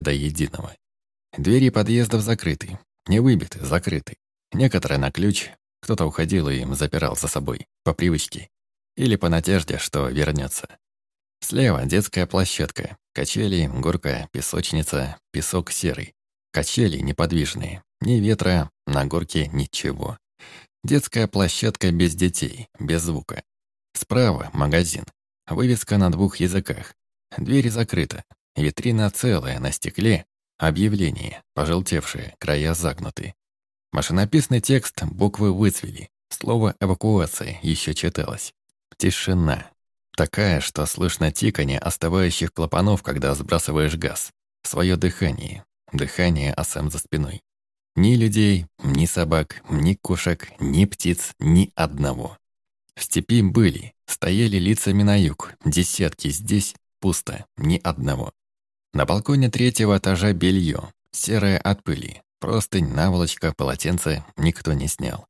до единого. Двери подъездов закрыты, не выбиты, закрыты. Некоторые на ключ, кто-то уходил и им запирал за собой, по привычке. Или по надежде, что вернется. Слева детская площадка, качели, горка, песочница, песок серый. Качели неподвижные, ни ветра, на горке ничего. Детская площадка без детей, без звука. Справа магазин. Вывеска на двух языках. Дверь закрыта. Витрина целая, на стекле. Объявление, пожелтевшие, края загнуты. Машинописный текст, буквы выцвели. Слово «эвакуация» еще читалось. Тишина. Такая, что слышно тиканье оставающих клапанов, когда сбрасываешь газ. Свое дыхание. Дыхание Асэм за спиной. Ни людей, ни собак, ни кошек, ни птиц, ни одного. В степи были, стояли лицами на юг, десятки здесь, пусто, ни одного. На балконе третьего этажа белье, серое от пыли, простынь, наволочка, полотенце никто не снял.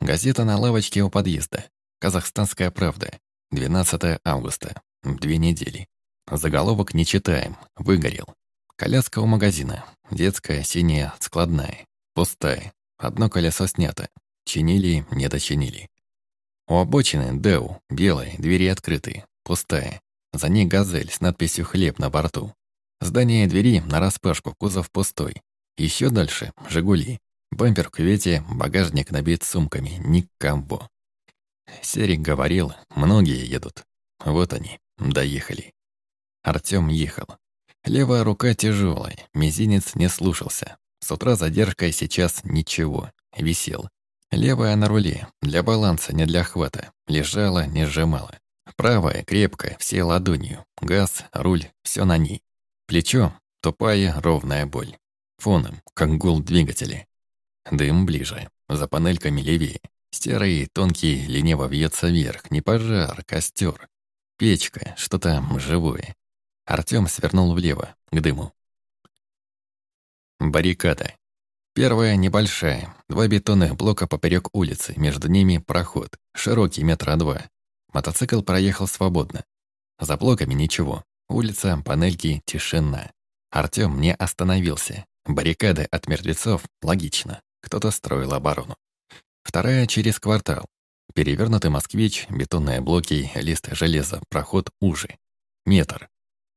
Газета на лавочке у подъезда. «Казахстанская правда». 12 августа. Две недели. Заголовок не читаем. Выгорел. Коляска у магазина. Детская, синяя, складная. Пустая. Одно колесо снято. Чинили, не дочинили. У обочины Дэу, белая, двери открыты. Пустая. За ней газель с надписью «Хлеб» на борту. Здание двери нараспашку, кузов пустой. Еще дальше — «Жигули». Бампер в кювете, багажник набит сумками. Никого. Серик говорил, многие едут. Вот они, доехали. Артём ехал. Левая рука тяжелая, мизинец не слушался. С утра задержкой сейчас ничего, висел. Левая на руле, для баланса, не для хвата. Лежала, не сжимала. Правая, крепкая, все ладонью. Газ, руль, все на ней. Плечо, тупая, ровная боль. Фоном, как гул двигателя. Дым ближе, за панельками левее. Серый, тонкий, лениво вьется вверх. Не пожар, костер. Печка, что-то живое. Артём свернул влево, к дыму. Баррикада. Первая небольшая. Два бетонных блока поперек улицы. Между ними проход. Широкий метра два. Мотоцикл проехал свободно. За блоками ничего. Улица, панельки, тишина. Артём не остановился. Баррикады от мертвецов — логично. Кто-то строил оборону. Вторая через квартал. Перевернутый москвич, бетонные блоки, лист железа, проход уже. Метр.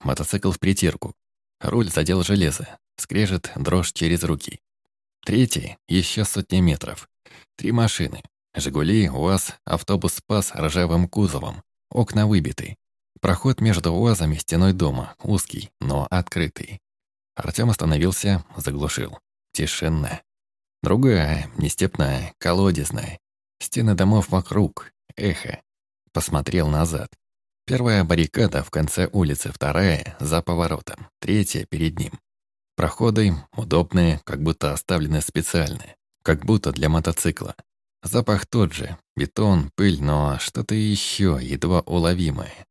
Мотоцикл в притирку. Руль задел железо. Скрежет дрожь через руки. Третий — еще сотни метров. Три машины. «Жигули», УАЗ, автобус «Спас» ржавым кузовом. Окна выбиты. Проход между УАЗом и стеной дома, узкий, но открытый. Артём остановился, заглушил. Тишина. Другая, нестепная, колодезная. Стены домов вокруг, эхо. Посмотрел назад. Первая баррикада в конце улицы, вторая — за поворотом, третья — перед ним. Проходы удобные, как будто оставлены специально, как будто для мотоцикла. Запах тот же, бетон, пыль, но что-то еще едва уловимое.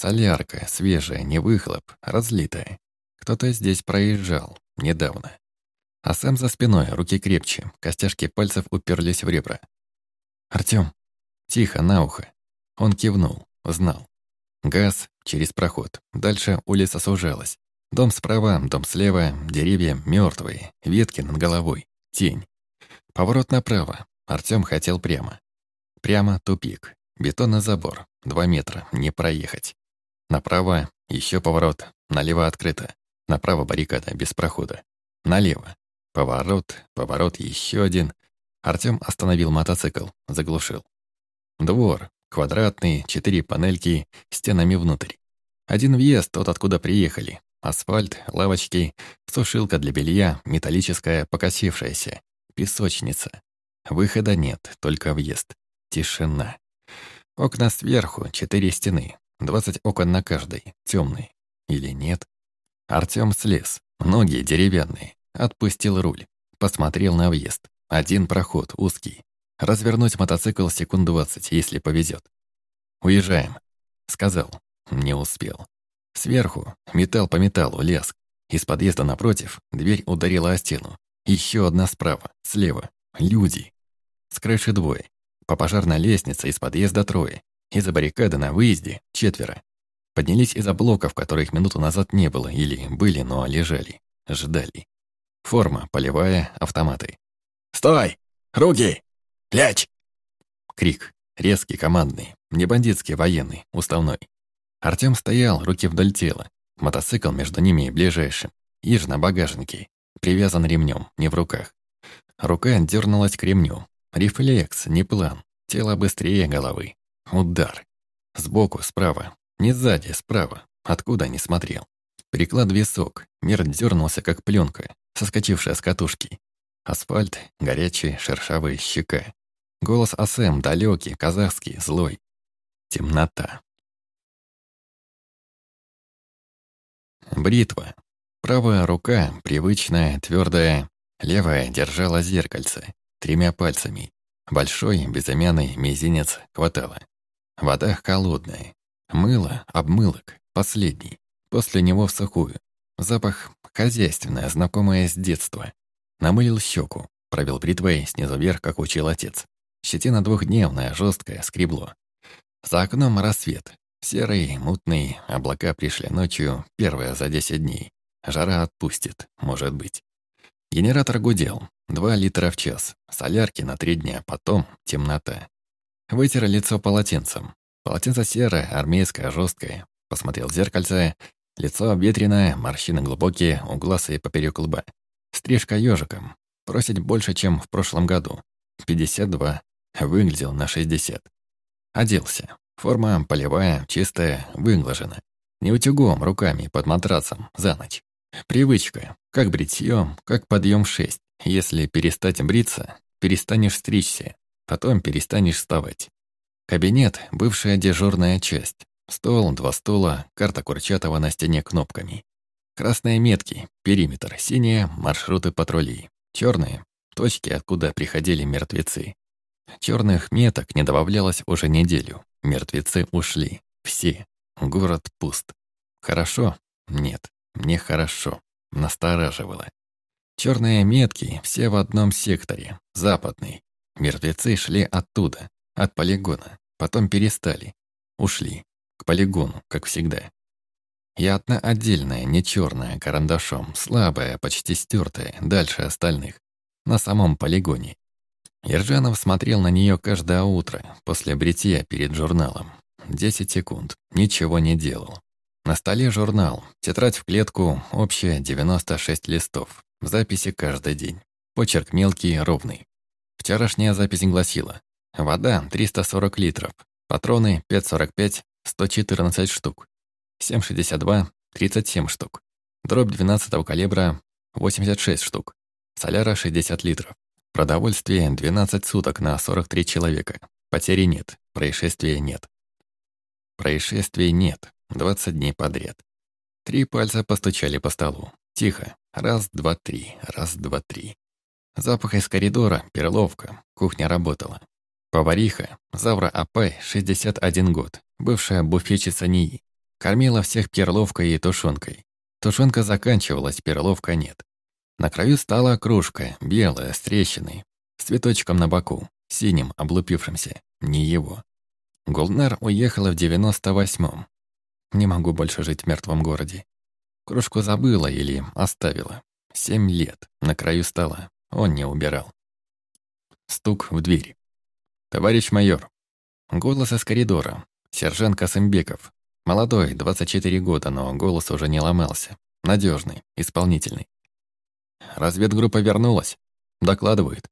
Солярка, свежая, не выхлоп, разлитая. Кто-то здесь проезжал, недавно. А сам за спиной, руки крепче, костяшки пальцев уперлись в ребра. «Артём!» Тихо, на ухо. Он кивнул, знал. Газ через проход. Дальше улица сужалась. Дом справа, дом слева, деревья мертвые, ветки над головой, тень. Поворот направо. Артём хотел прямо. Прямо тупик. Бетонный забор. Два метра, не проехать. Направо еще поворот, налево открыто. Направо баррикада, без прохода. Налево. Поворот, поворот, еще один. Артём остановил мотоцикл, заглушил. Двор, квадратный, четыре панельки, стенами внутрь. Один въезд, тот, откуда приехали. Асфальт, лавочки, сушилка для белья, металлическая, покосившаяся. Песочница. Выхода нет, только въезд. Тишина. Окна сверху, четыре стены. Двадцать окон на каждой, темные. Или нет? Артём слез. Ноги деревянные. Отпустил руль. Посмотрел на въезд. Один проход, узкий. Развернуть мотоцикл секунд двадцать, если повезет. «Уезжаем», — сказал. Не успел. Сверху, металл по металлу, лязг. Из подъезда напротив, дверь ударила о стену. Еще одна справа, слева. Люди. С крыши двое. По пожарной лестнице из подъезда трое. Из-за баррикады на выезде четверо. Поднялись из-за блоков, которых минуту назад не было, или были, но лежали. ждали. Форма полевая, автоматы. «Стой! Руки! Лячь!» Крик. Резкий, командный. Не бандитский, военный, уставной. Артём стоял, руки вдоль тела. Мотоцикл между ними и ближайшим. Иж на багажнике. Привязан ремнем, не в руках. Рука дернулась к ремню. Рефлекс, не план. Тело быстрее головы. Удар. Сбоку, справа. Не сзади, справа. Откуда не смотрел. Приклад висок. Мир дернулся, как пленка, соскочившая с катушки. Асфальт, горячий, шершавый, щека. Голос Асэм, далекий, казахский, злой. Темнота. Бритва. Правая рука, привычная, твердая, левая держала зеркальце тремя пальцами. Большой, безымянный мизинец хватало. Вода холодная. Мыло, обмылок, последний. После него в сухую. Запах хозяйственное, знакомое с детства. Намылил щеку, провел бритвой снизу вверх, как учил отец. Щетина двухдневная, жесткая, скребло. За окном рассвет. Серый, мутный, облака пришли ночью, первая за десять дней. Жара отпустит, может быть. Генератор гудел. Два литра в час. Солярки на три дня, потом темнота. Вытер лицо полотенцем. Полотенце серое, армейское, жесткое. Посмотрел в зеркальце. Лицо обветренное, морщины глубокие, у глаз и поперек лба. Стрижка ежиком. Просить больше, чем в прошлом году. 52. Выглядел на 60. Оделся. Форма полевая, чистая, выглажена. Не утюгом, руками, под матрасом, за ночь. Привычка. Как бритье, как подъем 6. Если перестать бриться, перестанешь стричься, потом перестанешь вставать. Кабинет — бывшая дежурная часть. Стол, два стула, карта Курчатова на стене кнопками. Красные метки, периметр, синие — маршруты патрулей. Черные — точки, откуда приходили мертвецы. Черных меток не добавлялось уже неделю. Мертвецы ушли. Все. Город пуст. Хорошо? Нет, нехорошо. Настораживало. Черные метки все в одном секторе, западный. Мертвецы шли оттуда, от полигона. Потом перестали. Ушли. К полигону, как всегда. И одна отдельная, не черная, карандашом, слабая, почти стертая, дальше остальных. На самом полигоне. Ержанов смотрел на нее каждое утро, после бритья перед журналом. Десять секунд. Ничего не делал. На столе журнал. Тетрадь в клетку, общая 96 листов. Записи каждый день. Почерк мелкий, ровный. Вчерашняя запись гласила. Вода 340 литров. Патроны 5,45, 114 штук. 7,62, 37 штук. Дробь 12 калибра 86 штук. Соляра 60 литров. Продовольствие 12 суток на 43 человека. Потери нет, происшествия нет. Происшествий нет, 20 дней подряд. Три пальца постучали по столу. Тихо. Раз, два, три. Раз, два, три. Запах из коридора, перловка. Кухня работала. Повариха, Завра Апай, 61 год, бывшая буфетчица НИИ. Кормила всех перловкой и тушенкой. Тушенка заканчивалась, перловка нет. На краю стала кружка, белая, с трещиной, с цветочком на боку, синим, облупившимся, не его. Гулнар уехала в девяносто восьмом. Не могу больше жить в мертвом городе. Кружку забыла или оставила. Семь лет, на краю стола. Он не убирал. Стук в дверь. «Товарищ майор». Голос из коридора. Сержант Касымбеков. Молодой, 24 года, но голос уже не ломался. Надежный, исполнительный. Разведгруппа вернулась. Докладывает.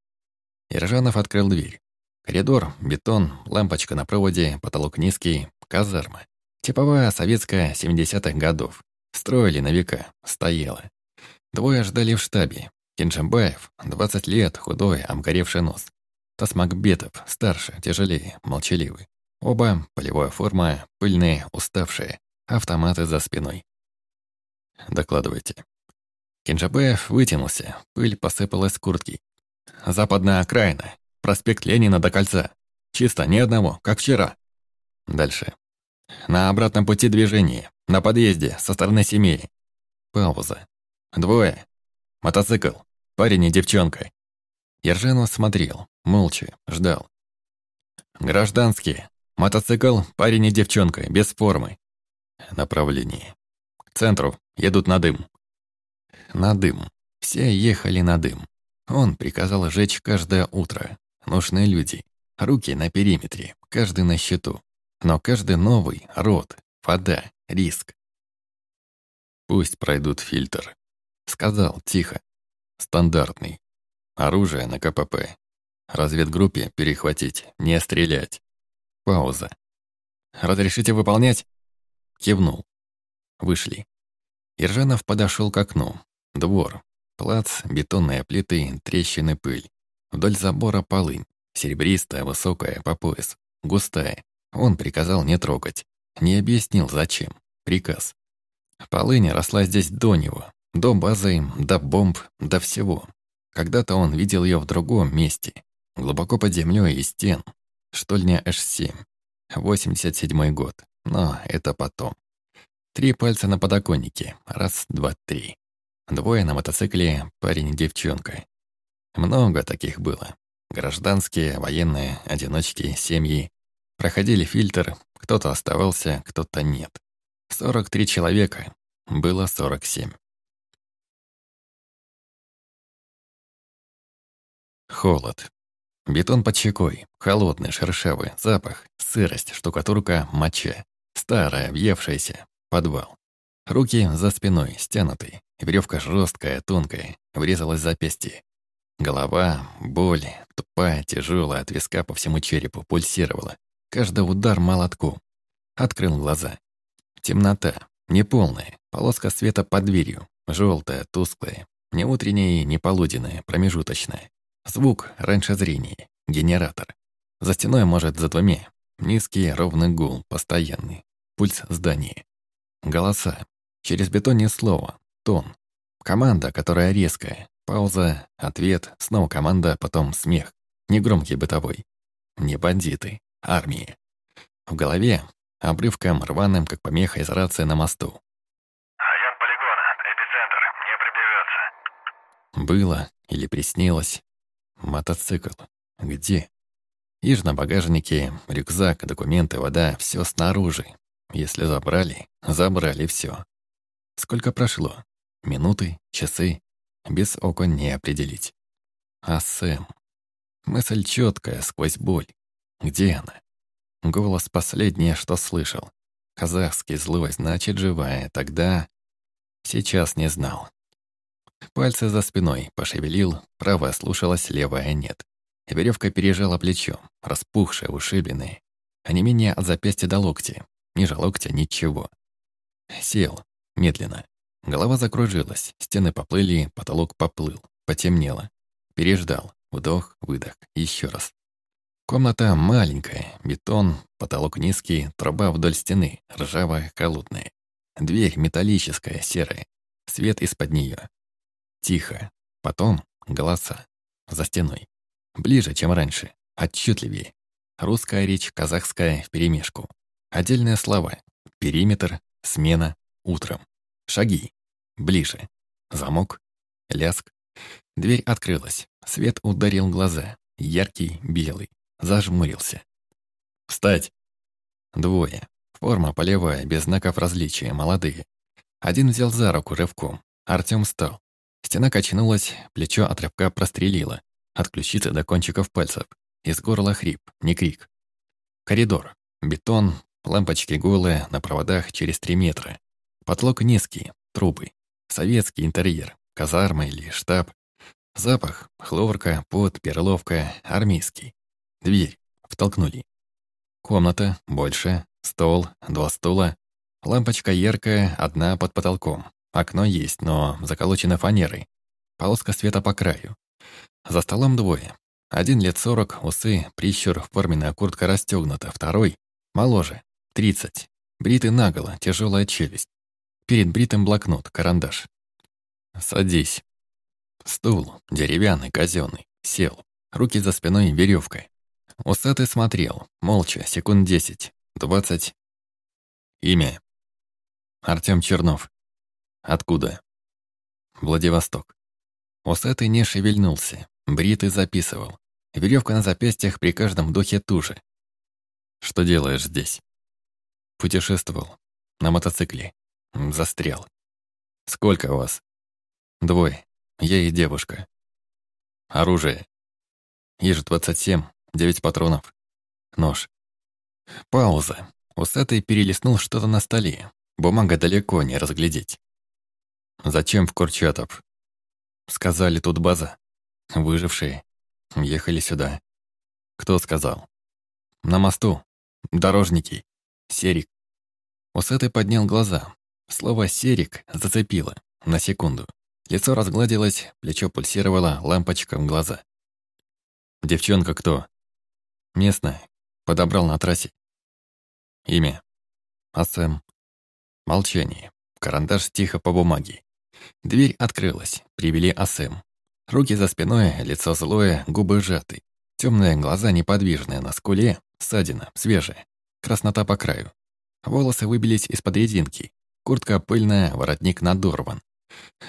Ержанов открыл дверь. Коридор, бетон, лампочка на проводе, потолок низкий, казарма. Типовая советская 70-х годов. Строили на века, стояла. Двое ждали в штабе. Кинжамбаев, 20 лет, худой, обгоревший нос. Тасмакбетов, старше, тяжелее, молчаливый. Оба, полевая форма, пыльные, уставшие, автоматы за спиной. Докладывайте. Кинжабаев вытянулся, пыль посыпалась с куртки. Западная окраина, проспект Ленина до кольца. Чисто, ни одного, как вчера. Дальше. На обратном пути движения, на подъезде, со стороны семьи. Пауза. Двое. Мотоцикл. Парень и девчонка. Ержанов смотрел, молча, ждал. Гражданские. Мотоцикл, парень и девчонка, без формы. Направление. К центру, едут на дым. На дым. Все ехали на дым. Он приказал жечь каждое утро. Нужны люди. Руки на периметре, каждый на счету. Но каждый новый — рот, вода, риск. «Пусть пройдут фильтр», — сказал тихо. «Стандартный. Оружие на КПП. Разведгруппе перехватить, не стрелять. Пауза. «Разрешите выполнять?» Кивнул. Вышли. Иржанов подошел к окну. Двор. Плац, бетонные плиты, трещины, пыль. Вдоль забора полынь. Серебристая, высокая, по пояс. Густая. Он приказал не трогать. Не объяснил, зачем. Приказ. Полынь росла здесь до него. До базы, до бомб, до всего. Когда-то он видел ее в другом месте. Глубоко под землей и стен. Штольня H7. 87 год. Но это потом. Три пальца на подоконнике. Раз, два, три. Двое на мотоцикле, парень и девчонка. Много таких было. Гражданские, военные, одиночки, семьи. Проходили фильтр, кто-то оставался, кто-то нет. 43 человека. Было 47. Холод. Бетон под щекой, холодный, шершавый, запах, сырость, штукатурка, моча. Старая, въевшаяся, подвал. Руки за спиной, стянутые. Веревка жесткая, тонкая, врезалась в запястье. Голова, боль, тупая, тяжелая, от виска по всему черепу, пульсировала. Каждый удар молотку. Открыл глаза. Темнота, неполная, полоска света под дверью, желтая, тусклая, не утренняя и не полуденная, промежуточная. Звук раньше зрения. Генератор. За стеной может за двумя. Низкий ровный гул, постоянный. Пульс здания. Голоса. Через бетон ни слова. Тон. Команда, которая резкая. Пауза, ответ, снова команда, потом смех. Негромкий бытовой. Не бандиты. Армия. В голове обрывком рваным, как помеха из рации на мосту. «Район полигона, эпицентр, не приближаться». Было или приснилось. Мотоцикл. Где? Иж на багажнике, рюкзак, документы, вода, все снаружи. Если забрали, забрали все. Сколько прошло? Минуты, часы? Без окон не определить. А Сэм? Мысль четкая, сквозь боль. Где она? Голос последнее, что слышал. Казахский злой, значит, живая. Тогда... Сейчас не знал. Пальцы за спиной пошевелил, правая слушалась, левая нет. Веревка пережала плечо, распухшая, ушибленная. А не менее от запястья до локти. Ниже локтя ничего. Сел, медленно. Голова закружилась, стены поплыли, потолок поплыл, потемнело. Переждал, вдох, выдох, еще раз. Комната маленькая, бетон, потолок низкий, труба вдоль стены, ржавая, колодная. Дверь металлическая, серая, свет из-под нее. Тихо. Потом голоса. За стеной. Ближе, чем раньше. Отчетливее. Русская речь, казахская вперемешку. Отдельные слова. Периметр, смена, утром. Шаги. Ближе. Замок. Ляск. Дверь открылась. Свет ударил глаза. Яркий, белый. Зажмурился. «Встать!» Двое. Форма полевая, без знаков различия, молодые. Один взял за руку рывком. Артём встал. Стена качнулась, плечо от рывка прострелило. От ключицы до кончиков пальцев. Из горла хрип, не крик. Коридор. Бетон, лампочки голые, на проводах через три метра. Потолок низкий, трубы. Советский интерьер, казарма или штаб. Запах, хлорка, пот, перловка, армейский. Дверь. Втолкнули. Комната, больше, стол, два стула. Лампочка яркая, одна под потолком. Окно есть, но заколочено фанерой. Полоска света по краю. За столом двое. Один лет сорок, усы, прищур, форменная куртка расстегнута. Второй — моложе, тридцать. Бритый наголо, тяжелая челюсть. Перед бритым блокнот, карандаш. «Садись». Стул, деревянный, казенный. Сел. Руки за спиной веревкой. Усатый смотрел, молча, секунд десять, двадцать. Имя. Артём Чернов. Откуда? Владивосток. Усатый не шевельнулся. Бритый записывал. Веревка на запястьях при каждом вдохе туже. Что делаешь здесь? Путешествовал. На мотоцикле. Застрял. Сколько вас? Двое. Я и девушка. Оружие. Иж-27, 9 патронов. Нож. Пауза. Усатый перелистнул что-то на столе. Бумага далеко не разглядеть. «Зачем в Курчатов?» «Сказали, тут база. Выжившие. Ехали сюда». «Кто сказал?» «На мосту. Дорожники. Серик». Усатый поднял глаза. Слово «серик» зацепило. На секунду. Лицо разгладилось, плечо пульсировало, лампочка в глаза. «Девчонка кто?» «Местная. Подобрал на трассе». «Имя?» «Асэм». Молчание. Карандаш тихо по бумаге. Дверь открылась. Привели Асэм. Руки за спиной, лицо злое, губы сжаты. Темные глаза неподвижные, на скуле ссадина, свежая. Краснота по краю. Волосы выбились из-под резинки. Куртка пыльная, воротник надорван.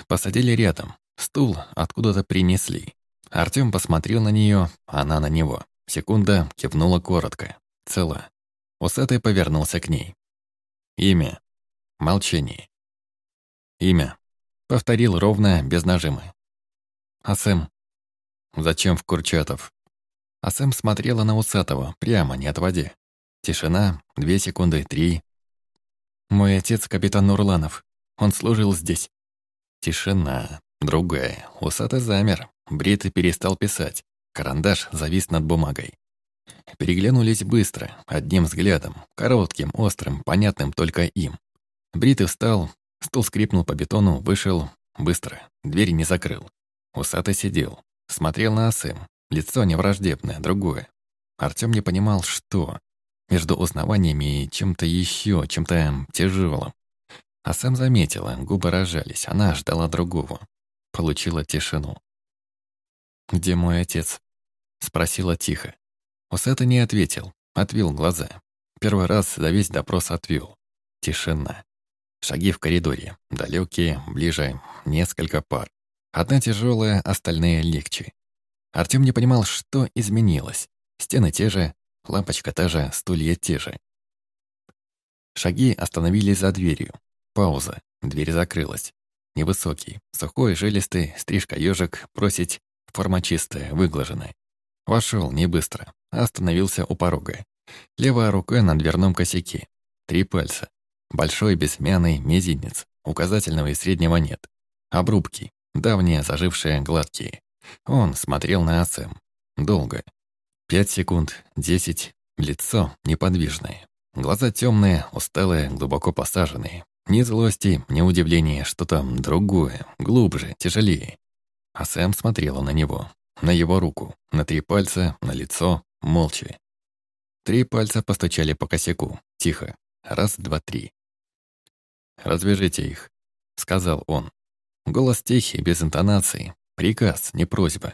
Посадили рядом. Стул откуда-то принесли. Артём посмотрел на неё, она на него. Секунда кивнула коротко. Цела. Усатый повернулся к ней. Имя. Молчание. Имя. Повторил ровно, без нажима. Асэм. Зачем в Курчатов? Асэм смотрела на Усатого, прямо, не отводя. Тишина, две секунды, три. Мой отец капитан Нурланов. Он служил здесь. Тишина. Другая. Усатый замер. Брит перестал писать. Карандаш завис над бумагой. Переглянулись быстро, одним взглядом, коротким, острым, понятным только им. Брит встал, стул скрипнул по бетону, вышел, быстро, дверь не закрыл. Усатый сидел, смотрел на Асым, лицо невраждебное, другое. Артём не понимал, что. Между узнаваниями и чем-то еще, чем-то тяжелым. А сам заметила, губы рожались, она ждала другого. Получила тишину. «Где мой отец?» Спросила тихо. Усата не ответил, отвел глаза. Первый раз за весь допрос отвел. Тишина. Шаги в коридоре. Далекие, ближе, несколько пар. Одна тяжелая, остальные легче. Артем не понимал, что изменилось. Стены те же, лампочка та же, стулья те же. Шаги остановились за дверью. Пауза. Дверь закрылась. Невысокий, сухой, жилистый, стрижка ежик, просить, форма чистая, выглаженная. Вошел не быстро, остановился у порога. Левая рука на дверном косяке. Три пальца. Большой безмяный мизинец, указательного и среднего нет. Обрубки, давние, зажившие, гладкие. Он смотрел на Ацем. Долго. Пять секунд, десять. Лицо неподвижное. Глаза темные, усталые, глубоко посаженные. Ни злости, ни удивления, что-то другое, глубже, тяжелее. А Сэм смотрела на него, на его руку, на три пальца, на лицо, молча. Три пальца постучали по косяку, тихо. Раз, два, три. «Развяжите их», — сказал он. Голос тихий, без интонации. Приказ, не просьба.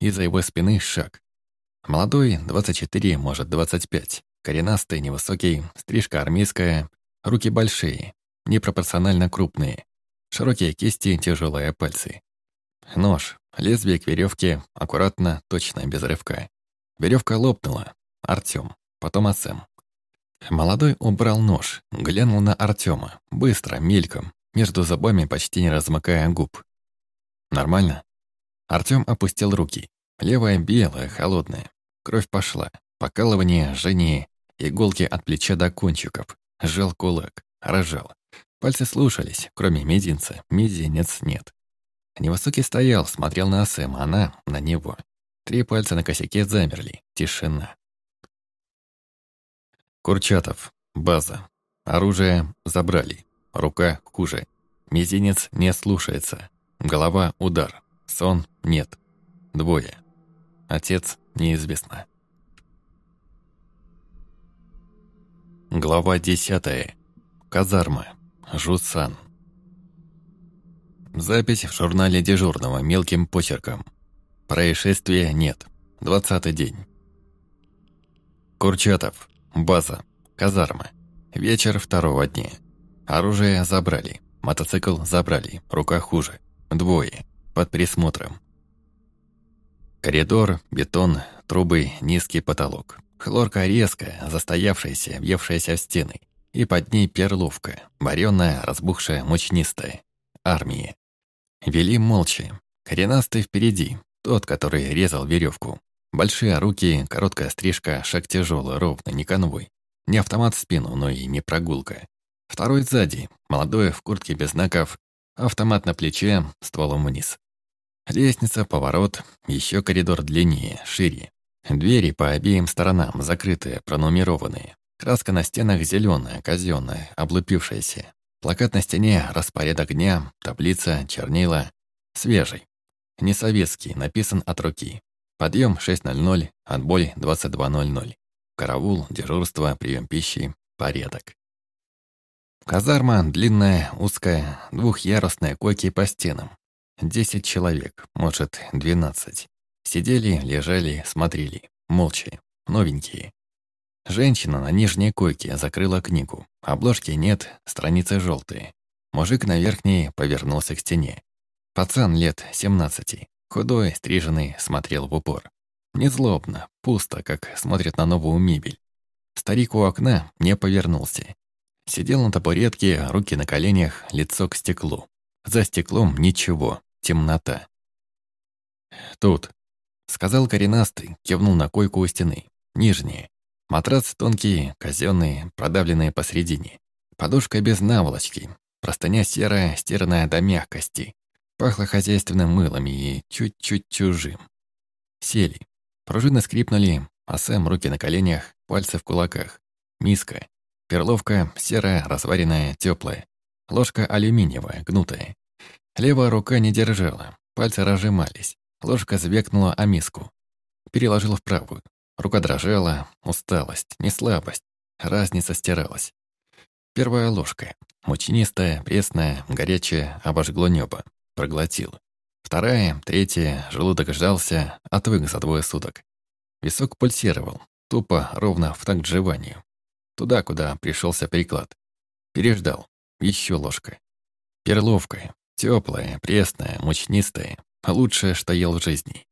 Из-за его спины шаг. Молодой, 24, может, 25. Коренастый, невысокий, стрижка армейская, руки большие, непропорционально крупные. Широкие кисти, тяжелые пальцы. Нож, лезвие к веревке, аккуратно, точно, без рывка. Веревка лопнула. Артём, потом Асэм. Молодой убрал нож, глянул на Артёма, быстро, мельком, между зубами почти не размыкая губ. «Нормально?» Артём опустил руки. Левая белая, холодная. Кровь пошла. Покалывание, жжение, иголки от плеча до кончиков. Сжал кулак, рожал. Пальцы слушались, кроме мизинца. Мизинец нет. Невысокий стоял, смотрел на Сэма, она на него. Три пальца на косяке замерли. Тишина. Курчатов. База. Оружие забрали. Рука хуже. Мизинец не слушается. Голова – удар. Сон – нет. Двое. Отец – неизвестно. Глава десятая. Казарма. Жусан. Запись в журнале дежурного мелким почерком. Происшествия нет. Двадцатый день. Курчатов. База. Казарма. Вечер второго дня. Оружие забрали. Мотоцикл забрали. Рука хуже. Двое. Под присмотром. Коридор, бетон, трубы, низкий потолок. Хлорка резкая, застоявшаяся, въевшаяся в стены. И под ней перловка, вареная, разбухшая, мучнистая. Армия. Вели молча. Коренастый впереди, тот, который резал веревку. Большие руки, короткая стрижка, шаг тяжелый, ровно, не конвой. Не автомат в спину, но и не прогулка. Второй сзади, молодой, в куртке без знаков, автомат на плече, стволом вниз. Лестница, поворот, еще коридор длиннее, шире. Двери по обеим сторонам закрытые, пронумерованные. Краска на стенах зеленая, казенная, облупившаяся. Плакат на стене, распорядок дня, таблица, чернила. Свежий. Не советский, написан от руки. Подъем 6.00, отбой 22.00. Караул, дежурство, прием пищи, порядок. Казарма длинная, узкая, двухъярусная койки по стенам. Десять человек, может, двенадцать. Сидели, лежали, смотрели, молча, новенькие. Женщина на нижней койке закрыла книгу. Обложки нет, страницы желтые. Мужик на верхней повернулся к стене. Пацан лет семнадцати, худой, стриженный, смотрел в упор. Незлобно, пусто, как смотрит на новую мебель. Старик у окна не повернулся. Сидел на табуретке, руки на коленях, лицо к стеклу. За стеклом ничего, темнота. «Тут», — сказал коренастый, кивнул на койку у стены. Нижняя. Матрац тонкий, казенный, продавленный посередине. Подушка без наволочки. Простыня серая, стиранная до мягкости. Пахло хозяйственным мылом и чуть-чуть чужим. Сели. Пружины скрипнули, а Сэм руки на коленях, пальцы в кулаках. Миска. Перловка серая, разваренная, теплая. Ложка алюминиевая, гнутая. Левая рука не держала, пальцы разжимались. Ложка звекнула о миску. Переложила в правую. Рука дрожала, усталость, не слабость. Разница стиралась. Первая ложка. Мучнистая, пресная, горячая, обожгло небо. Проглотил. Вторая, третья, желудок ждался, отвык за двое суток. Висок пульсировал, тупо, ровно в такт жеванию. Туда, куда пришелся переклад. Переждал. Еще ложка. Перловка. Теплая, пресная, мучнистая. Лучшее, что ел в жизни.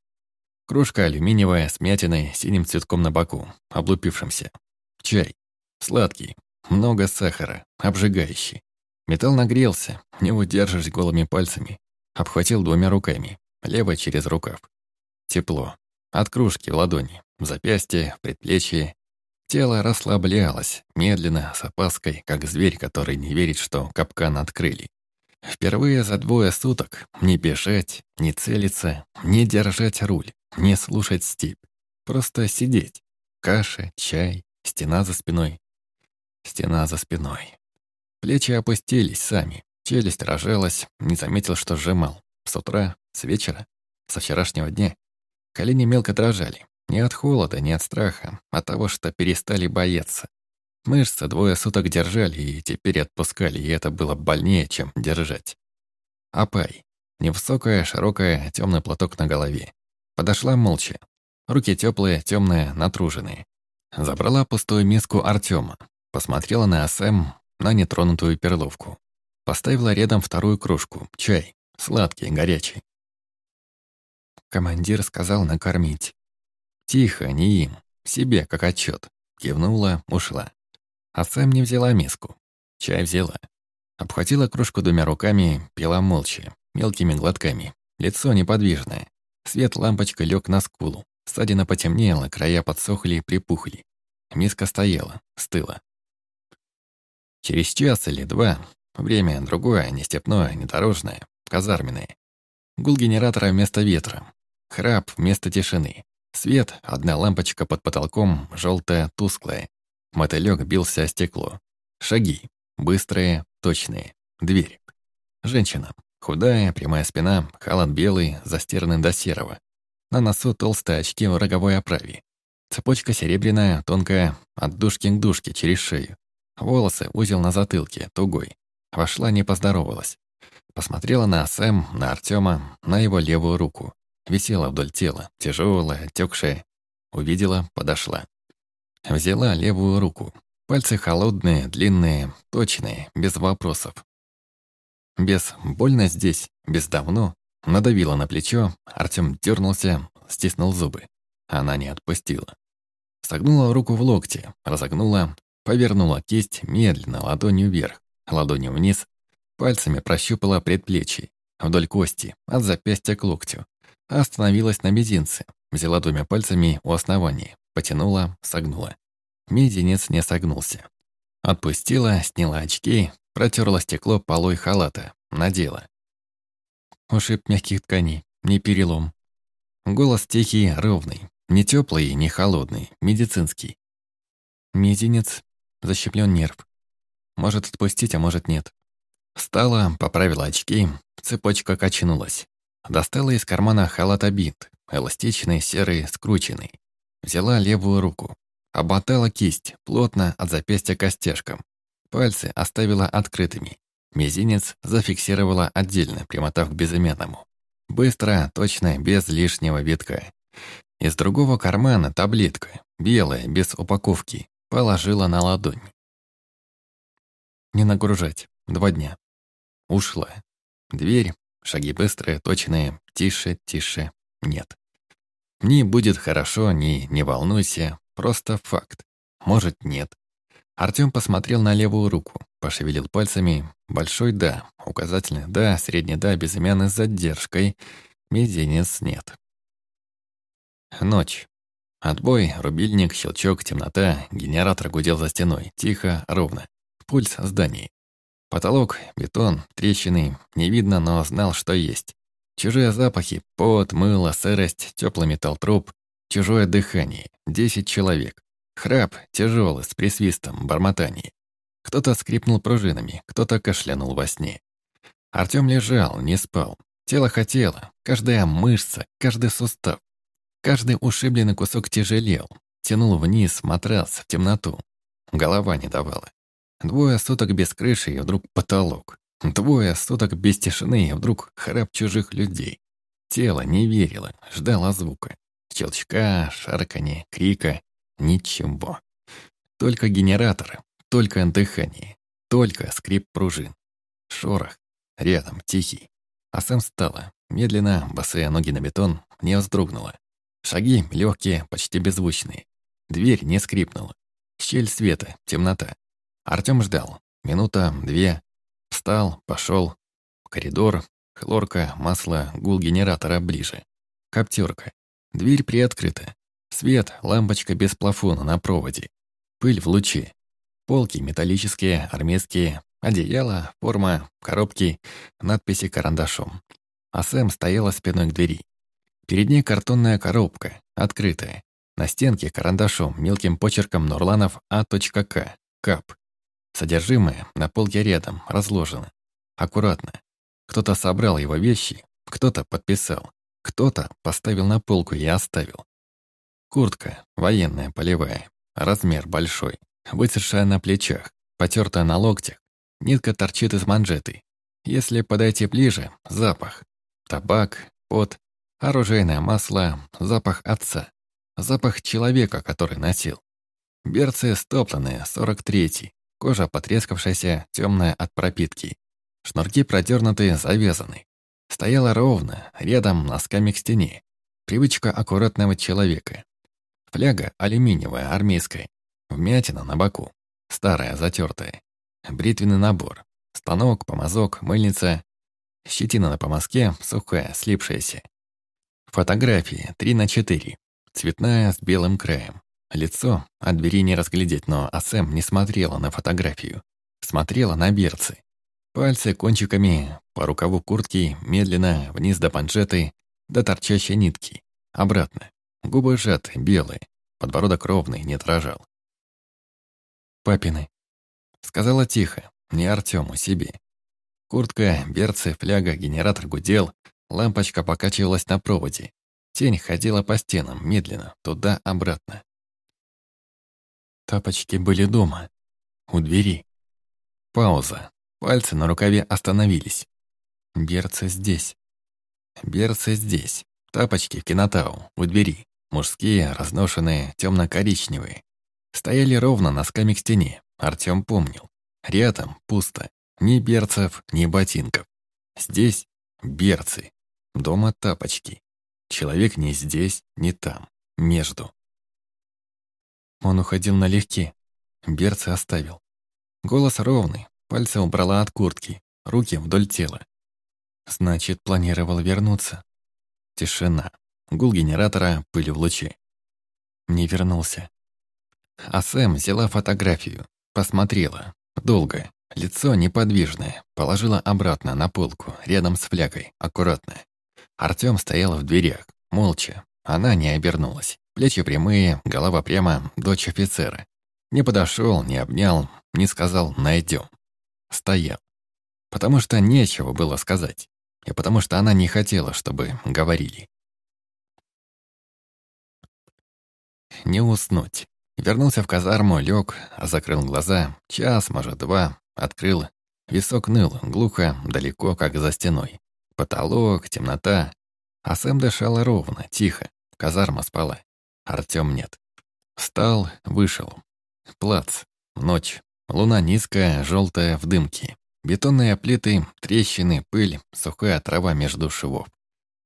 Кружка алюминиевая, с мятиной, синим цветком на боку, облупившимся. Чай. Сладкий. Много сахара. Обжигающий. Металл нагрелся. Не удержишь голыми пальцами. Обхватил двумя руками. Левой через рукав. Тепло. От кружки в ладони. В запястье, в предплечье. Тело расслаблялось, медленно, с опаской, как зверь, который не верит, что капкан открыли. Впервые за двое суток не бежать, не целиться, не держать руль, не слушать степь. Просто сидеть. Каша, чай, стена за спиной. Стена за спиной. Плечи опустились сами, челюсть рожалась, не заметил, что сжимал. С утра, с вечера, со вчерашнего дня. Колени мелко дрожали. Не от холода, не от страха, а того, что перестали бояться. Мышцы двое суток держали и теперь отпускали, и это было больнее, чем держать. Апай. Невысокая, широкая, темный платок на голове. Подошла молча. Руки теплые, темные, натруженные. Забрала пустую миску Артема. Посмотрела на АСМ, на нетронутую перловку. Поставила рядом вторую кружку, чай, сладкий, горячий. Командир сказал накормить. Тихо, не им, себе, как отчет. Кивнула, ушла. А Сэм не взяла миску. Чай взяла. Обхватила кружку двумя руками, пила молча, мелкими глотками. Лицо неподвижное. Свет лампочка лег на скулу. Ссадина потемнела, края подсохли припухли. Миска стояла, стыла. Через час или два, время другое, не степное, не дорожное, казарменное. Гул генератора вместо ветра. Храп вместо тишины. Свет, одна лампочка под потолком, желтая, тусклая. Мотылёк бился о стекло. Шаги. Быстрые, точные. Дверь. Женщина. Худая, прямая спина, халат белый, застиранный до серого. На носу толстые очки в роговой оправе. Цепочка серебряная, тонкая, от дужки к дужке, через шею. Волосы, узел на затылке, тугой. Вошла, не поздоровалась. Посмотрела на Сэм, на Артема, на его левую руку. Висела вдоль тела, тяжелая, отекшая. Увидела, подошла. Взяла левую руку. Пальцы холодные, длинные, точные, без вопросов. Без «больно здесь», без «давно» надавила на плечо, Артём дернулся, стиснул зубы. Она не отпустила. Согнула руку в локте, разогнула, повернула кисть медленно, ладонью вверх, ладонью вниз, пальцами прощупала предплечье, вдоль кости, от запястья к локтю. Остановилась на мизинце, взяла двумя пальцами у основания, потянула, согнула. Мизинец не согнулся. Отпустила, сняла очки, протерла стекло полой халата, надела. Ушиб мягких тканей, не перелом. Голос тихий, ровный, не теплый, не холодный, медицинский. Мизинец, защеплен нерв. Может отпустить, а может нет. Встала, поправила очки, цепочка качнулась. Достала из кармана халата бинт, эластичный, серый, скрученный. Взяла левую руку. Оботала кисть, плотно от запястья костяшкам. Пальцы оставила открытыми. Мизинец зафиксировала отдельно, примотав к безымянному. Быстро, точно, без лишнего витка. Из другого кармана таблетка, белая, без упаковки, положила на ладонь. Не нагружать. Два дня. Ушла. Дверь, шаги быстрые, точные, тише, тише, нет. Ни будет хорошо, ни не волнуйся, просто факт. Может, нет. Артём посмотрел на левую руку, пошевелил пальцами. Большой «да», указательный «да», средний «да», безымянный с задержкой. Мизинец нет. Ночь. Отбой, рубильник, щелчок, темнота. Генератор гудел за стеной. Тихо, ровно. Пульс зданий. Потолок, бетон, трещины. Не видно, но знал, что есть. Чужие запахи, пот, мыло, сырость, теплый металл труб. Чужое дыхание. Десять человек. Храп, тяжелый, с присвистом, бормотание. Кто-то скрипнул пружинами, кто-то кашлянул во сне. Артём лежал, не спал. Тело хотело, каждая мышца, каждый сустав. Каждый ушибленный кусок тяжелел, тянул вниз матрас, в темноту. Голова не давала. Двое суток без крыши, и вдруг потолок. Двое суток без тишины, и вдруг храп чужих людей. Тело не верило, ждало звука. Щелчка, шарканье, крика. Ничего. Только генераторы, только дыхание, только скрип пружин. Шорох. Рядом, тихий. А Сэм встала. Медленно, босые ноги на бетон, не вздрогнула. Шаги легкие, почти беззвучные. Дверь не скрипнула. Щель света, темнота. Артём ждал. Минута, две. Встал, пошел. Коридор, хлорка, масло, гул генератора ближе. Коптерка. Дверь приоткрыта. Свет, лампочка без плафона на проводе. Пыль в луче. Полки металлические, армейские, одеяло, форма, коробки, надписи карандашом. А Сэм стояла спиной к двери. Перед ней картонная коробка, открытая. На стенке карандашом мелким почерком Нурланов А.К. Кап. Содержимое на полке рядом, разложено. Аккуратно. Кто-то собрал его вещи, кто-то подписал, кто-то поставил на полку и оставил. Куртка, военная, полевая, размер большой, выцветшая на плечах, потертая на локтях, нитка торчит из манжеты. Если подойти ближе, запах. Табак, пот, оружейное масло, запах отца, запах человека, который носил. Берцы стоптанные, 43-й, кожа потрескавшаяся, темная от пропитки. Шнурки продернутые, завязаны. Стояла ровно, рядом, носками к стене. Привычка аккуратного человека. Фляга алюминиевая, армейская. Вмятина на боку. Старая, затертая. Бритвенный набор. Станок, помазок, мыльница. Щетина на помазке, сухая, слипшаяся. Фотографии 3 на 4. Цветная, с белым краем. Лицо от двери не разглядеть, но Асэм не смотрела на фотографию. Смотрела на берцы. Пальцы кончиками по рукаву куртки медленно вниз до панжеты, до торчащей нитки. Обратно. Губы сжаты, белые, подбородок ровный, не дрожал. «Папины», — сказала тихо, не Артему, себе. Куртка, берцы, фляга, генератор гудел, лампочка покачивалась на проводе. Тень ходила по стенам, медленно, туда-обратно. Тапочки были дома, у двери. Пауза. Пальцы на рукаве остановились. Берцы здесь. Берцы здесь. Тапочки в кинотау, у двери. Мужские, разношенные, темно-коричневые. Стояли ровно носками к стене. Артём помнил. Рядом пусто. Ни берцев, ни ботинков. Здесь берцы. Дома тапочки. Человек не здесь, не там. Между. Он уходил налегке. Берцы оставил. Голос ровный. Пальцы убрала от куртки. Руки вдоль тела. Значит, планировал вернуться. Тишина. Гул генератора, пыль в лучи. Не вернулся. А Сэм взяла фотографию, посмотрела. Долго. Лицо неподвижное. Положила обратно на полку, рядом с флягой, аккуратно. Артём стоял в дверях, молча. Она не обернулась. Плечи прямые, голова прямо, дочь офицера. Не подошел, не обнял, не сказал «найдем». Стоял. Потому что нечего было сказать. И потому что она не хотела, чтобы говорили. Не уснуть. Вернулся в казарму, лег, закрыл глаза. Час, может, два. Открыл. Висок ныл, глухо, далеко, как за стеной. Потолок, темнота. А Сэм дышала ровно, тихо. Казарма спала. Артём нет. Встал, вышел. Плац. Ночь. Луна низкая, желтая, в дымке. Бетонные плиты, трещины, пыль, сухая трава между швов.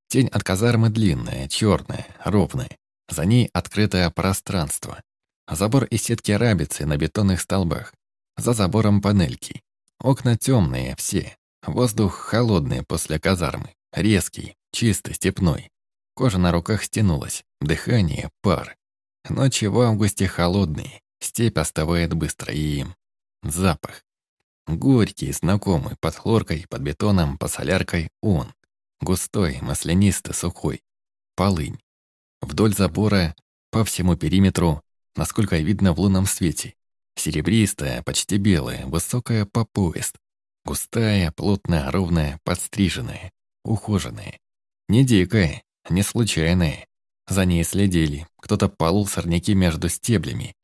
Тень от казармы длинная, черная, ровная. За ней открытое пространство. Забор из сетки рабицы на бетонных столбах. За забором панельки. Окна темные все. Воздух холодный после казармы. Резкий, чистый, степной. Кожа на руках стянулась. Дыхание, пар. Ночи в августе холодные. Степь остывает быстро и... Запах. Горький, знакомый, под хлоркой, под бетоном, под соляркой он. Густой, маслянистый, сухой. Полынь. Вдоль забора, по всему периметру, насколько видно в лунном свете. Серебристая, почти белая, высокая по пояс. Густая, плотная, ровная, подстриженная, ухоженная. Не дикая, не случайная. За ней следили. Кто-то полол сорняки между стеблями.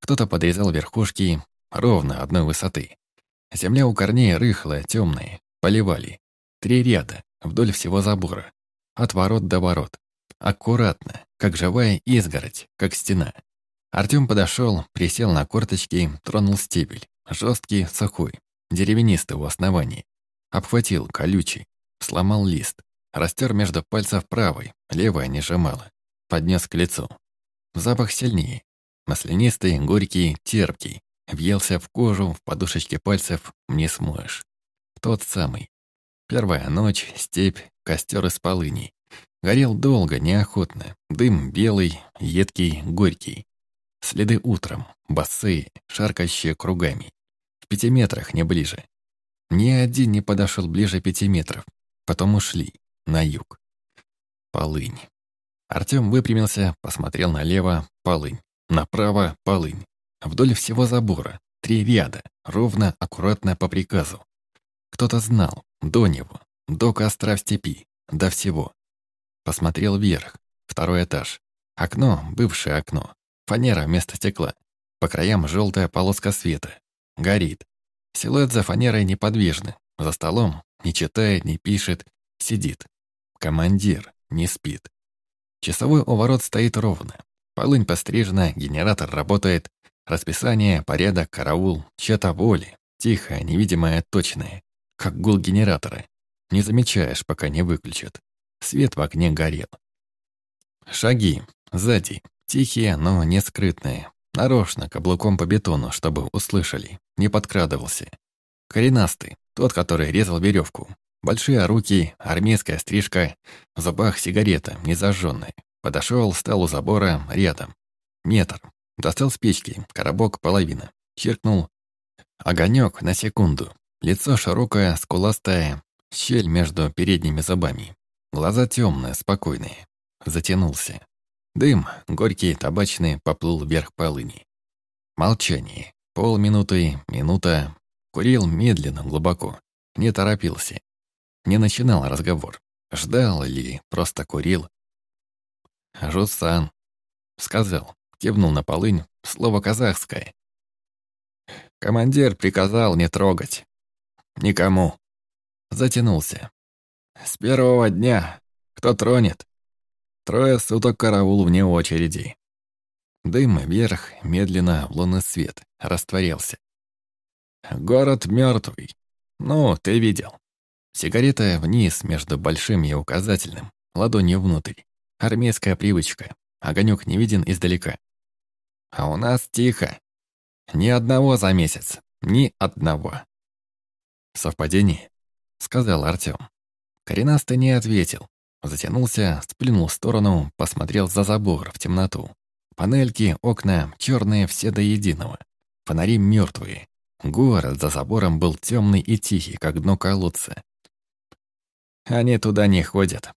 Кто-то подрезал верхушки ровно одной высоты. Земля у корней рыхлая, темная. Поливали. Три ряда, вдоль всего забора. От ворот до ворот. Аккуратно, как живая изгородь, как стена. Артём подошел, присел на корточки, тронул стебель. Жесткий, сухой, деревянистый у основания. Обхватил, колючий. Сломал лист. Растер между пальцев правой, левая не сжимала. Поднес к лицу. Запах сильнее. Маслянистый, горький, терпкий. Въелся в кожу, в подушечки пальцев не смоешь. Тот самый. Первая ночь, степь, костер из полыни. Горел долго, неохотно. Дым белый, едкий, горький. Следы утром, босые, шаркающие кругами. В пяти метрах, не ближе. Ни один не подошел ближе пяти метров. Потом ушли, на юг. Полынь. Артём выпрямился, посмотрел налево, полынь. Направо, полынь. Вдоль всего забора, три ряда, ровно, аккуратно по приказу. Кто-то знал, до него, до костра в степи, до всего. Посмотрел вверх, второй этаж. Окно, бывшее окно. Фанера вместо стекла. По краям желтая полоска света. Горит. Силуэт за фанерой неподвижный. За столом не читает, не пишет. Сидит. Командир не спит. Часовой у ворот стоит ровно. Полынь пострижена, генератор работает. Расписание, порядок, караул, чья-то воля, тихая, невидимая, точная, как гул генератора. Не замечаешь, пока не выключат. Свет в окне горел. Шаги, сзади, тихие, но не скрытные. Нарочно, каблуком по бетону, чтобы услышали. Не подкрадывался. Коренастый, тот, который резал веревку. Большие руки, армейская стрижка, в зубах сигарета, незажженная. Подошел, стал у забора, рядом. Метр, Достал спички, коробок половина. Чиркнул. Огонек на секунду. Лицо широкое, скуластое, щель между передними зубами. Глаза темные, спокойные. Затянулся. Дым, горький, табачный, поплыл вверх полыни. Молчание. Полминуты, минута. Курил медленно, глубоко. Не торопился. Не начинал разговор. Ждал или просто курил. «Жусан», — сказал. Кивнул на полынь, слово казахское. Командир приказал не трогать. Никому. Затянулся. С первого дня. Кто тронет? Трое суток караул вне очереди. Дым вверх, медленно в лунный свет, растворился. Город мертвый. Ну, ты видел. Сигарета вниз между большим и указательным, ладонью внутрь. Армейская привычка. Огонек не виден издалека. А у нас тихо. Ни одного за месяц. Ни одного. Совпадение? Сказал Артём. Коренастый не ответил. Затянулся, сплюнул в сторону, посмотрел за забор, в темноту. Панельки, окна, черные все до единого. Фонари мертвые. Город за забором был темный и тихий, как дно колодца. Они туда не ходят.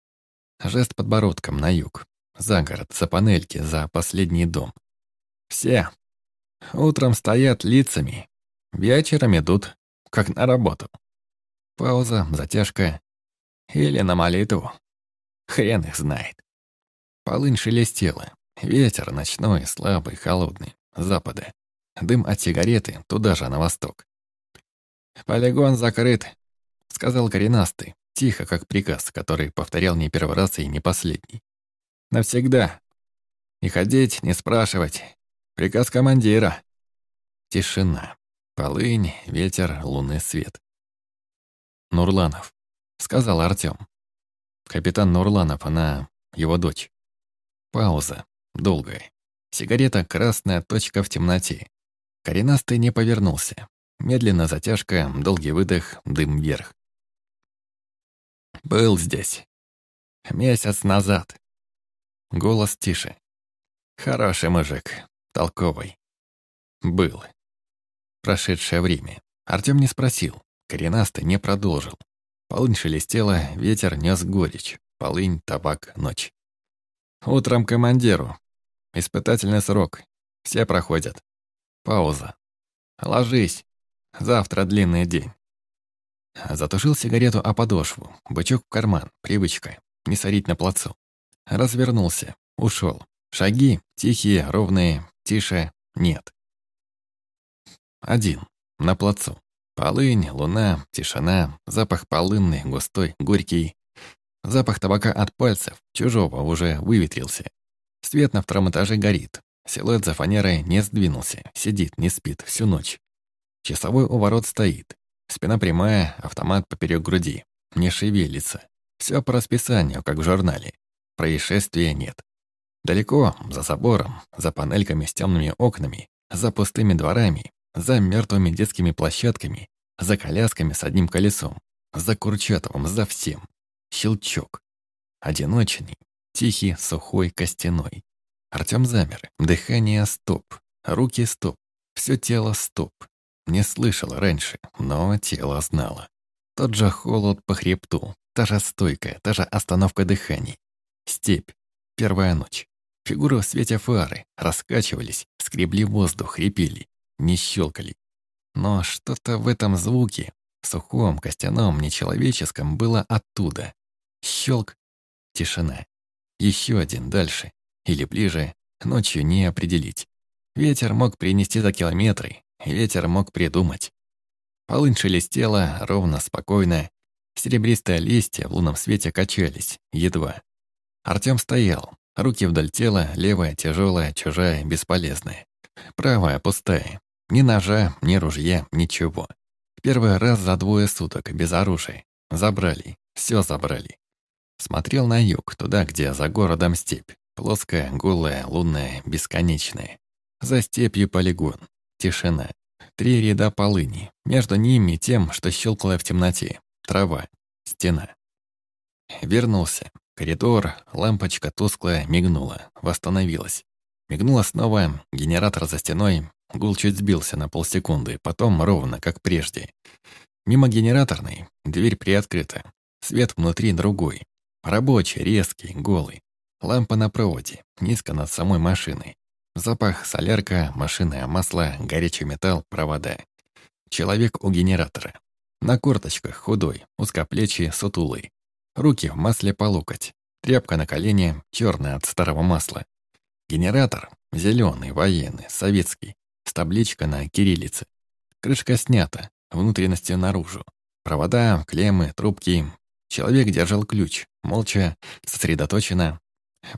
Жест подбородком на юг. За город, за панельки, за последний дом. Все. Утром стоят лицами. Вечером идут, как на работу. Пауза, затяжка. Или на молитву. Хрен их знает. Полынь шелестела. Ветер ночной, слабый, холодный, запада. Дым от сигареты, туда же, на восток. «Полигон закрыт», — сказал коренастый, тихо, как приказ, который повторял не первый раз и не последний. «Навсегда. Не ходить, не спрашивать. Приказ командира». Тишина. Полынь, ветер, лунный свет. «Нурланов», — сказал Артём. «Капитан Нурланов, она его дочь». Пауза. Долгая. Сигарета — красная точка в темноте. Коренастый не повернулся. Медленно затяжка, долгий выдох, дым вверх. «Был здесь. Месяц назад». Голос тише. «Хороший мужик, толковый. Был». Прошедшее время. Артём не спросил. Коренастый не продолжил. Полынь шелестела, ветер нес горечь. Полынь, табак, ночь. Утром командиру. Испытательный срок. Все проходят. Пауза. Ложись. Завтра длинный день. Затушил сигарету о подошву. Бычок в карман. Привычка. Не сорить на плацу. Развернулся. Ушел. Шаги тихие, ровные. Тише. Нет. Один. На плацу. Полынь, луна, тишина, запах полынный, густой, горький. Запах табака от пальцев, чужого, уже выветрился. Свет на втором этаже горит. Силуэт за фанерой не сдвинулся, сидит, не спит всю ночь. Часовой у ворот стоит. Спина прямая, автомат поперек груди. Не шевелится. Все по расписанию, как в журнале. Происшествия нет. Далеко, за забором, за панельками с темными окнами, за пустыми дворами, за мертвыми детскими площадками, за колясками с одним колесом, за Курчатовым, за всем. Щелчок. Одиночный, тихий, сухой, костяной. Артём замер. Дыхание стоп. Руки стоп. Всё тело стоп. Не слышал раньше, но тело знало. Тот же холод по хребту, та же стойка, та же остановка дыханий. Степь. Первая ночь. Фигуры в свете фары раскачивались, скребли воздух, хрипели, не щелкали. Но что-то в этом звуке, сухом, костяном, нечеловеческом, было оттуда. Щелк, тишина. Еще один дальше. Или ближе. Ночью не определить. Ветер мог принести за километры. Ветер мог придумать. Полынь шелестела, ровно, спокойно. Серебристые листья в лунном свете качались, едва. Артём стоял. Руки вдоль тела, левая, тяжелая, чужая, бесполезная. Правая, пустая. Ни ножа, ни ружья, ничего. Первый раз за двое суток, без оружия. Забрали, все забрали. Смотрел на юг, туда, где за городом степь. Плоская, голая, лунная, бесконечная. За степью полигон. Тишина. Три ряда полыни. Между ними тем, что щелкало в темноте. Трава. Стена. Вернулся. Коридор, лампочка тусклая, мигнула. Восстановилась. Мигнула снова, генератор за стеной. Гул чуть сбился на полсекунды, потом ровно, как прежде. Мимо генераторной, дверь приоткрыта. Свет внутри другой. Рабочий, резкий, голый. Лампа на проводе, низко над самой машиной. Запах солярка, машинное масло, горячий металл, провода. Человек у генератора. На корточках, худой, узкоплечий, сутулый. Руки в масле по локоть. Тряпка на колене, черная от старого масла. Генератор, зеленый, военный, советский, с табличкой на кириллице. Крышка снята, внутренности наружу. Провода, клеммы, трубки, Человек держал ключ, молча, сосредоточенно.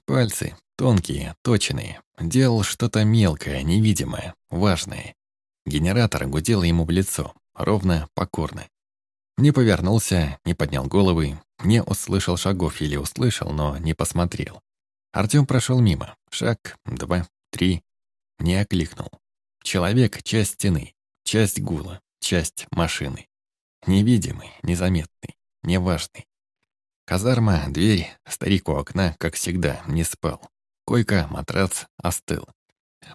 Пальцы, тонкие, точные, делал что-то мелкое, невидимое, важное. Генератор гудел ему в лицо, ровно, покорно. Не повернулся, не поднял головы, не услышал шагов или услышал, но не посмотрел. Артём прошел мимо. Шаг, два, три. Не окликнул. Человек — часть стены, часть гула, часть машины. Невидимый, незаметный неважный. Казарма, дверь, старик у окна, как всегда, не спал. Койка, матрац остыл.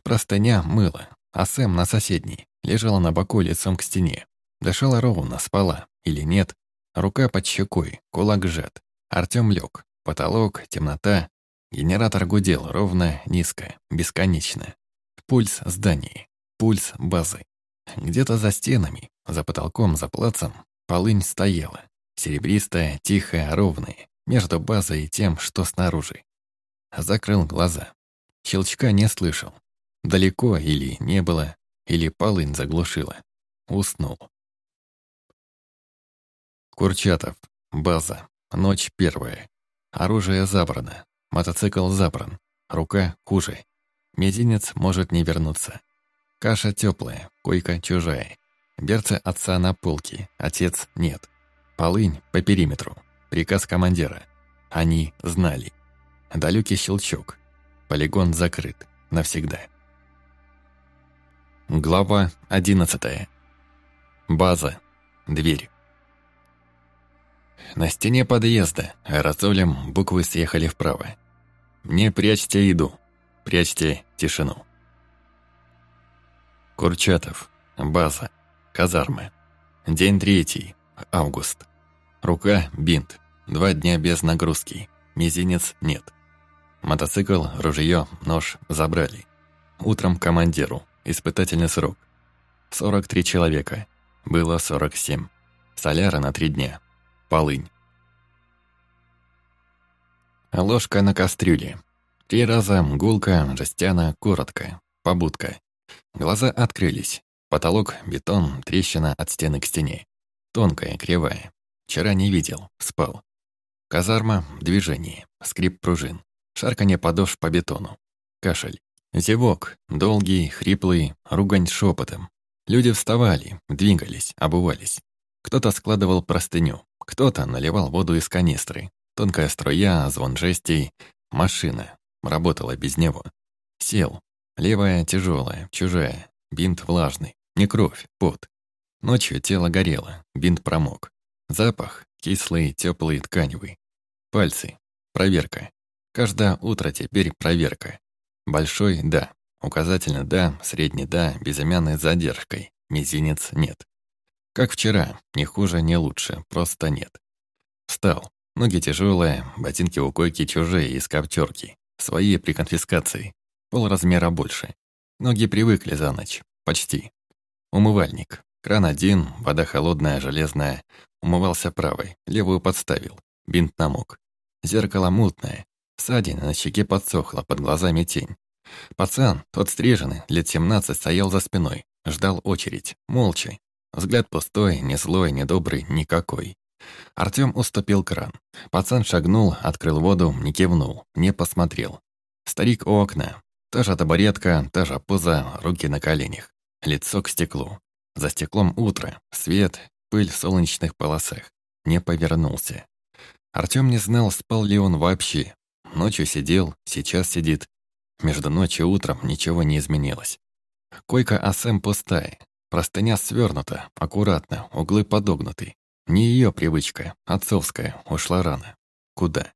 Простыня мыло, а Сэм на соседней, лежала на боку лицом к стене. Дышала ровно, спала. Или нет. Рука под щекой, кулак сжат. Артём лег. Потолок, темнота. Генератор гудел ровно, низко, бесконечно. Пульс зданий, пульс базы. Где-то за стенами, за потолком, за плацем, полынь стояла. Серебристая, тихая, ровная, между базой и тем, что снаружи. Закрыл глаза. Щелчка не слышал. Далеко или не было, или полынь заглушила. Уснул. Курчатов. База. Ночь первая. Оружие забрано. Мотоцикл забран. Рука хуже. Мизинец может не вернуться. Каша теплая, койка чужая. Берцы отца на полке, отец нет. Полынь по периметру. Приказ командира. Они знали. Далекий щелчок. Полигон закрыт. Навсегда. Глава одиннадцатая. База. Дверь. На стене подъезда аэрозолем буквы съехали вправо. «Не прячьте еду, прячьте тишину». Курчатов. База. Казармы. День третий. Август. Рука – бинт. Два дня без нагрузки. Мизинец – нет. Мотоцикл, ружье, нож забрали. Утром командиру. Испытательный срок. 43 человека. Было 47. Соляра на три дня. Полынь. Ложка на кастрюле. Три раза гулка, жестяна, коротко. Побудка. Глаза открылись. Потолок, бетон, трещина от стены к стене. Тонкая, кривая. Вчера не видел, спал. Казарма, движение, скрип пружин. Шарканье подошв по бетону. Кашель. Зевок, долгий, хриплый, ругань шепотом. Люди вставали, двигались, обувались. Кто-то складывал простыню, кто-то наливал воду из канистры. Тонкая струя, звон жестей. Машина. Работала без него. Сел. Левая тяжелая, чужая. Бинт влажный. Не кровь, пот. Ночью тело горело, бинт промок. Запах кислый, теплый, тканевый. Пальцы. Проверка. Каждое утро теперь проверка. Большой – да. Указательный – да. Средний – да. Безымянный – с задержкой. Мизинец – нет. Как вчера, ни хуже, ни лучше, просто нет. Встал. Ноги тяжелые, ботинки у койки чужие, из коптерки. Свои при конфискации. Полразмера больше. Ноги привыкли за ночь. Почти. Умывальник. Кран один, вода холодная, железная. Умывался правой, левую подставил. Бинт намок. Зеркало мутное. Ссадина на щеке подсохла, под глазами тень. Пацан, тот стриженный, лет 17, стоял за спиной. Ждал очередь. Молча, Взгляд пустой, не злой, не добрый, никакой. Артём уступил кран. Пацан шагнул, открыл воду, не кивнул, не посмотрел. Старик у окна. Та же табуретка, та же поза, руки на коленях. Лицо к стеклу. За стеклом утро, свет, пыль в солнечных полосах. Не повернулся. Артём не знал, спал ли он вообще. Ночью сидел, сейчас сидит. Между ночью и утром ничего не изменилось. Койка Асэм пустая, Простыня свернута, аккуратно, углы подогнуты. Не ее привычка, отцовская, ушла рано. Куда?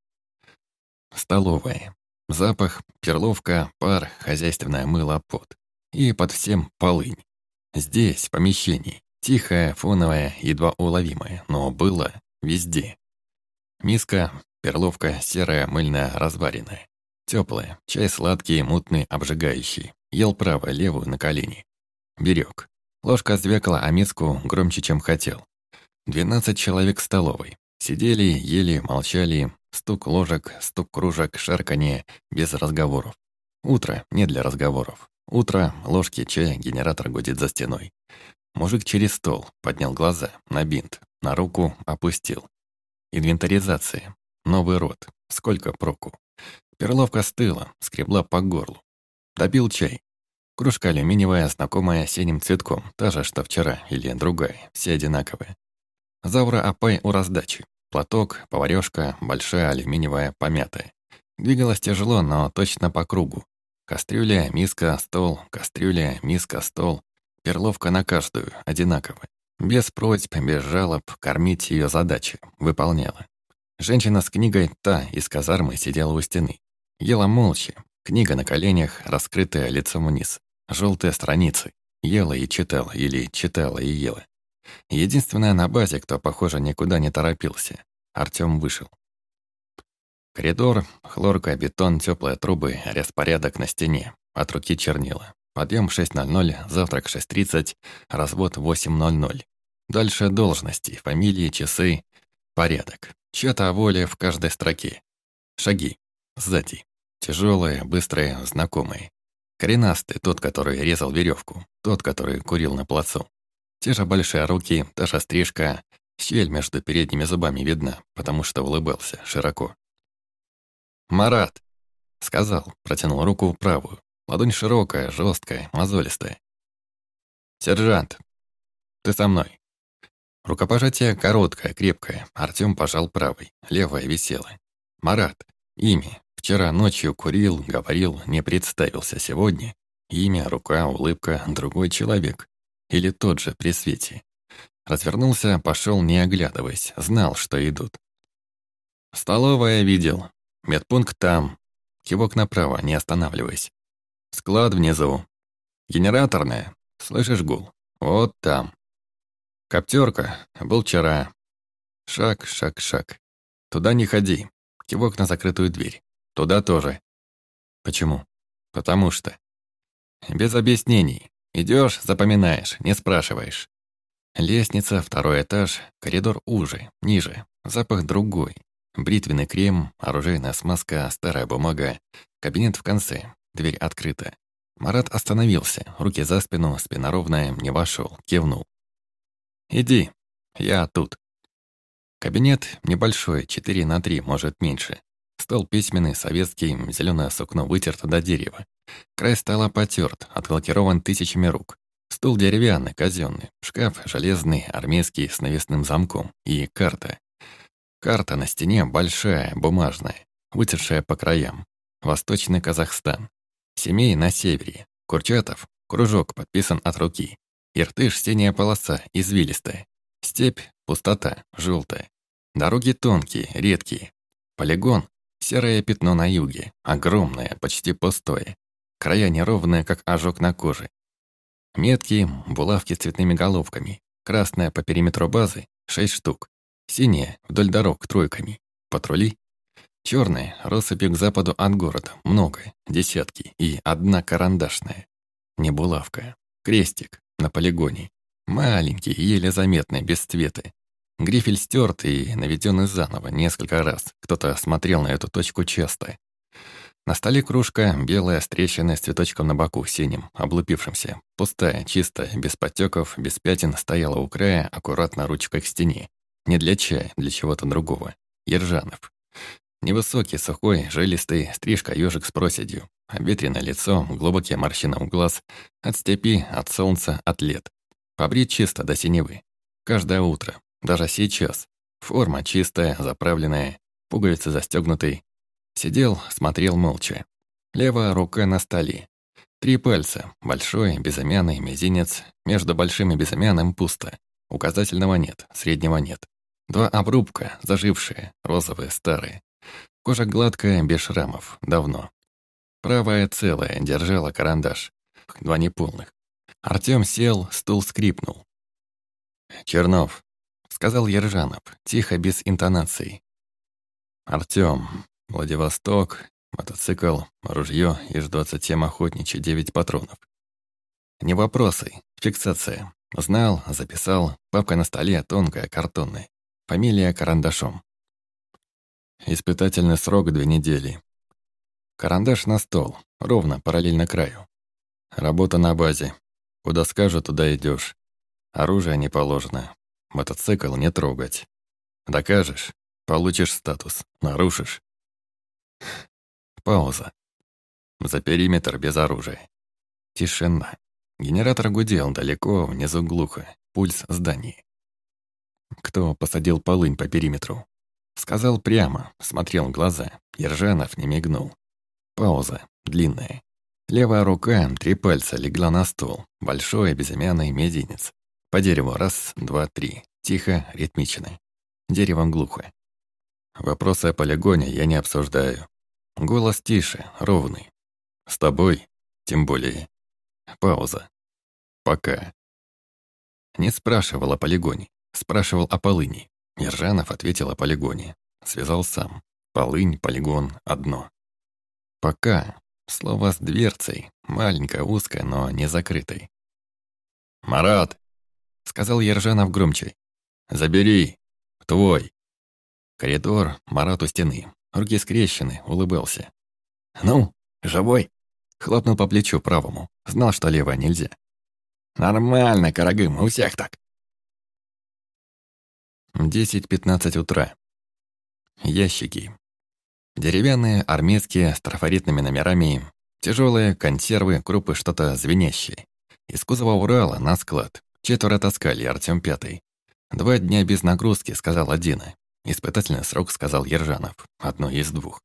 Столовая. Запах, перловка, пар, хозяйственное мыло, пот. И под всем полынь. Здесь, в помещении. Тихая, фоновая, едва уловимая, но было везде. Миска, перловка, серая, мыльная, разваренная. Теплая, чай сладкий, мутный, обжигающий. Ел право, левую на колени. Берег. Ложка звякала о миску громче, чем хотел. Двенадцать человек в столовой. Сидели, ели, молчали. Стук ложек, стук кружек, шарканье, без разговоров. Утро не для разговоров. Утро, ложки, чай, генератор гудит за стеной. Мужик через стол, поднял глаза, на бинт, на руку опустил. Инвентаризация. Новый род. Сколько проку. Перловка стыла, скребла по горлу. Добил чай, Кружка алюминиевая, знакомая синим цветком, та же, что вчера, или другая, все одинаковые. Заура Апай у раздачи. Платок, поварёшка, большая алюминиевая, помятая. Двигалась тяжело, но точно по кругу. Кастрюля, миска, стол, кастрюля, миска, стол. Перловка на каждую, одинаковая. Без просьб, без жалоб, кормить ее задачи. Выполняла. Женщина с книгой, та из казармы, сидела у стены. Ела молча, книга на коленях, раскрытая лицом вниз. Желтые страницы. Ела и читала, или читала и ела. Единственная на базе, кто, похоже, никуда не торопился. Артём вышел. Коридор, хлорка, бетон, теплые трубы, распорядок на стене. От руки чернила. Подъем 6.00, завтрак 6.30, развод 8.00. Дальше должности, фамилии, часы, порядок. Чья-то воля в каждой строке. Шаги. Сзади. Тяжелые, быстрые, знакомые. Коренастый, тот, который резал веревку, тот, который курил на плацу. Те же большие руки, та же стрижка, щель между передними зубами видна, потому что улыбался широко. «Марат!» — сказал, протянул руку правую. Ладонь широкая, жесткая, мозолистая. «Сержант, ты со мной». Рукопожатие короткое, крепкое. Артём пожал правой, левая висела. «Марат, имя. Вчера ночью курил, говорил, не представился сегодня. Имя, рука, улыбка, другой человек. Или тот же при свете. Развернулся, пошел, не оглядываясь, знал, что идут. «Столовая видел. Медпункт там». Кивок направо, не останавливаясь. Склад внизу. Генераторная. Слышишь гул? Вот там. Коптерка. Был вчера. Шаг, шаг, шаг. Туда не ходи. Кивок на закрытую дверь. Туда тоже. Почему? Потому что. Без объяснений. Идешь, запоминаешь, не спрашиваешь. Лестница, второй этаж, коридор уже, ниже. Запах другой. Бритвенный крем, оружейная смазка, старая бумага. Кабинет в конце. Дверь открыта. Марат остановился, руки за спину, спина ровная, не вошел, кивнул. «Иди, я тут». Кабинет небольшой, 4 на 3, может меньше. Стол письменный, советский, зеленое сукно вытерто до дерева. Край стола потерт, отгалкирован тысячами рук. Стул деревянный, казенный, шкаф железный, армейский, с навесным замком и карта. Карта на стене большая, бумажная, вытершая по краям. Восточный Казахстан. Семей на севере. Курчатов. Кружок подписан от руки. Иртыш – синяя полоса, извилистая. Степь – пустота, желтая. Дороги тонкие, редкие. Полигон – серое пятно на юге, огромное, почти пустое. Края неровные, как ожог на коже. Метки – булавки с цветными головками. Красная по периметру базы – шесть штук. Синяя – вдоль дорог тройками. Патрули Черные, россыпью к западу от города, много, десятки, и одна карандашная. Не булавка, крестик на полигоне. Маленький, еле заметный, без цвета. Грифель стерт и наведенный заново несколько раз. Кто-то смотрел на эту точку часто. На столе кружка, белая, с с цветочком на боку, синим, облупившимся. Пустая, чистая, без потеков, без пятен, стояла у края, аккуратно ручкой к стене. Не для чая, для чего-то другого. Ержанов. Невысокий, сухой, жилистый, стрижка ежик с проседью, обветренное лицо, глубокие морщины у глаз, от степи, от солнца, от лет. Побрит чисто до синевы. Каждое утро, даже сейчас. Форма чистая, заправленная, пуговицы застегнутые. Сидел, смотрел молча. Левая рука на столе. Три пальца, большой, безымянный, мизинец. Между большим и безымянным пусто. Указательного нет, среднего нет. Два обрубка, зажившие, розовые, старые. Кожа гладкая, без шрамов, давно. Правая целая, держала карандаш. Два неполных. Артём сел, стул скрипнул. «Чернов», — сказал Ержанов, тихо, без интонаций. «Артём, Владивосток, мотоцикл, ружье, ИЖ-27 охотничий, 9 патронов. Не вопросы, фиксация. Знал, записал, папка на столе тонкая, картонная. Фамилия карандашом. Испытательный срок две недели. Карандаш на стол, ровно, параллельно краю. Работа на базе. Куда скажут, туда идешь. Оружие не положено. Мотоцикл не трогать. Докажешь, получишь статус. Нарушишь. Пауза. За периметр без оружия. Тишина. Генератор гудел далеко, внизу глухо. Пульс здания. Кто посадил полынь по периметру? Сказал прямо, смотрел в глаза. Ержанов не мигнул. Пауза, длинная. Левая рука, три пальца, легла на стол. Большой, безымянный мизинец. По дереву раз, два, три. Тихо, ритмично. Деревом глухо. Вопросы о полигоне я не обсуждаю. Голос тише, ровный. С тобой, тем более. Пауза. Пока. Не спрашивал о полигоне, спрашивал о полыни. Ержанов ответил о полигоне. Связал сам. Полынь, полигон — одно. Пока. Слово с дверцей. Маленькая, узкая, но не закрытой. «Марат!» — сказал Ержанов громче. «Забери! Твой!» Коридор, Марат у стены. Руки скрещены, улыбался. «Ну, живой?» Хлопнул по плечу правому. Знал, что левое нельзя. «Нормально, Карагым, у всех так». 10-15 утра. Ящики. Деревянные, армейские, с трафаретными номерами, тяжелые, консервы, крупы, что-то звенящее. Из кузова Урала на склад. Четверо таскали, Артём пятый. Два дня без нагрузки, сказал Адина. Испытательный срок, сказал Ержанов. Одно из двух.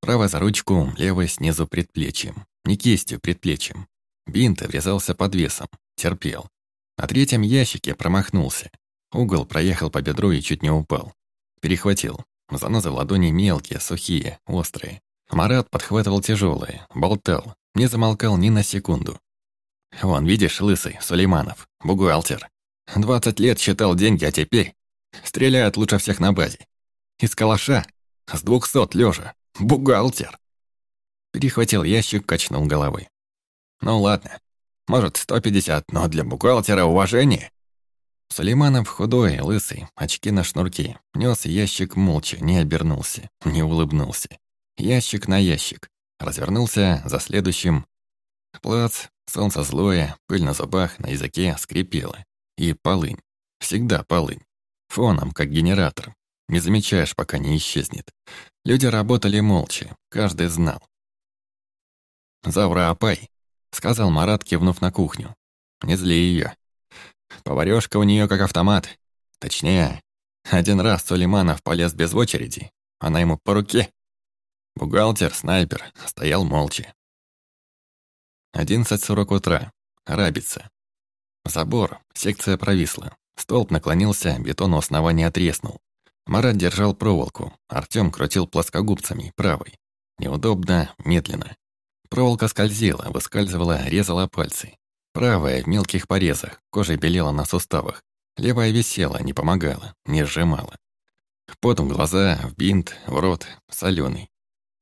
Правая за ручку, левая снизу предплечьем. Не кистью, предплечьем. Бинт врезался под весом. Терпел. На третьем ящике промахнулся. Угол проехал по бедру и чуть не упал. Перехватил. Занозы ладони мелкие, сухие, острые. Марат подхватывал тяжелые, болтал, не замолкал ни на секунду. Вон, видишь, лысый, Сулейманов, бухгалтер. Двадцать лет считал деньги, а теперь стреляют лучше всех на базе. Из калаша, с двухсот лежа, бухгалтер. Перехватил ящик, качнул головой. Ну ладно, может, сто пятьдесят, но для бухгалтера уважение. Сулейманов худой, лысый, очки на шнурке. Нес ящик молча, не обернулся, не улыбнулся. Ящик на ящик. Развернулся за следующим. Плац, солнце злое, пыль на зубах, на языке скрипело. И полынь. Всегда полынь. Фоном, как генератор. Не замечаешь, пока не исчезнет. Люди работали молча, каждый знал. «Завра Апай», — сказал Марат, кивнув на кухню. «Не зли ее. Поварёшка у неё как автомат. Точнее, один раз Сулейманов полез без очереди, она ему по руке. Бухгалтер, снайпер, стоял молча. 11.40 утра. Рабица. Забор, секция провисла. Столб наклонился, бетон у основания отреснул. Марат держал проволоку, Артём крутил плоскогубцами, правой. Неудобно, медленно. Проволока скользила, выскальзывала, резала пальцы. Правая в мелких порезах, кожа белела на суставах. Левая висела, не помогала, не сжимала. Потом глаза, в бинт, в рот, соленый.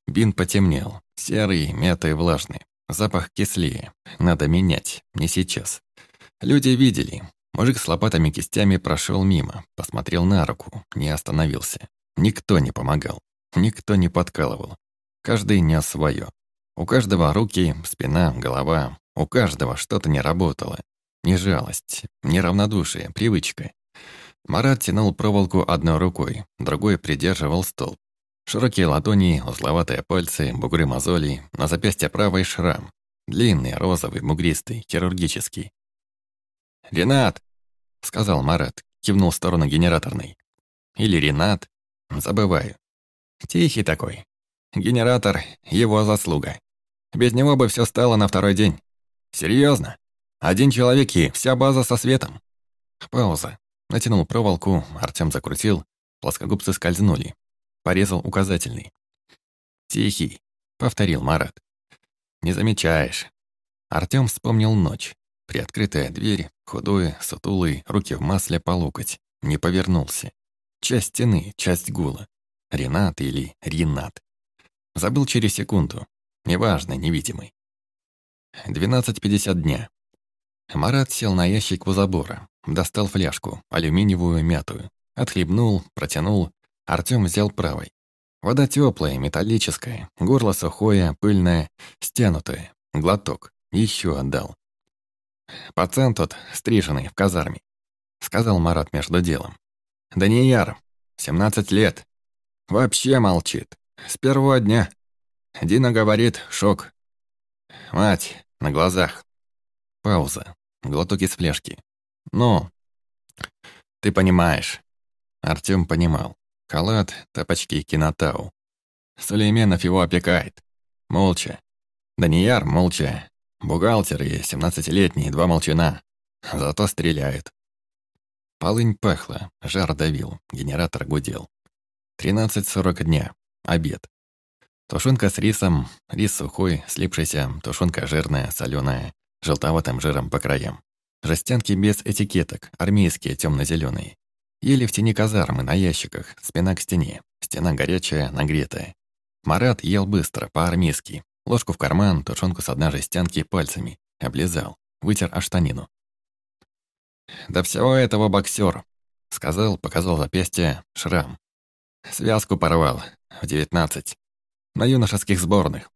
Бинт потемнел, серый, мятый, влажный. Запах кислее. Надо менять, не сейчас. Люди видели. Мужик с лопатами кистями прошел мимо, посмотрел на руку, не остановился. Никто не помогал, никто не подкалывал. Каждый нес свое. У каждого руки, спина, голова, у каждого что-то не работало. Не жалость, не равнодушие, привычка. Марат тянул проволоку одной рукой, другой придерживал стол. Широкие ладони, узловатые пальцы, бугры мозолей, на запястье правой шрам. Длинный, розовый, мугристый, хирургический. «Ренат!» — сказал Марат, кивнул в сторону генераторной. «Или Ренат. Забываю. Тихий такой. Генератор — его заслуга. Без него бы все стало на второй день. Серьезно? Один человек и вся база со светом. Пауза. Натянул проволоку, Артем закрутил, плоскогубцы скользнули. Порезал указательный. «Тихий», — повторил Марат. «Не замечаешь». Артем вспомнил ночь. Приоткрытая дверь, худой, сутулый, руки в масле по локоть. Не повернулся. Часть стены, часть гула. Ренат или Ренат. Забыл через секунду. Неважно, невидимый. 12.50 дня. Марат сел на ящик у забора, достал фляжку, алюминиевую, мятую. Отхлебнул, протянул. Артём взял правой. Вода теплая, металлическая, горло сухое, пыльное, стянутое. Глоток. Еще отдал. «Пацан тот, стриженный, в казарме», — сказал Марат между делом. «Данияр, 17 лет. Вообще молчит. С первого дня. Дина говорит, шок. Мать, на глазах. Пауза. Глоток из фляжки. Ну, ты понимаешь. Артём понимал. Халат, тапочки, кинотау. Сулейменов его опекает. Молча. Данияр молча. Бухгалтер и семнадцатилетний, два молчана. Зато стреляют. Полынь пахла, жар давил, генератор гудел. 13.40 дня. Обед. Тушенка с рисом, рис сухой, слипшийся, тушенка жирная, соленая, желтоватым жиром по краям. Жестянки без этикеток, армейские, темно-зеленые. Ели в тени казармы, на ящиках, спина к стене. Стена горячая, нагретая. Марат ел быстро, по-армейски. Ложку в карман, тушенку с одной жестянки пальцами. Облизал. Вытер о штанину. «Да всего этого боксер», — сказал, показал запястье, шрам. Связку порвал в девятнадцать. На юношеских сборных.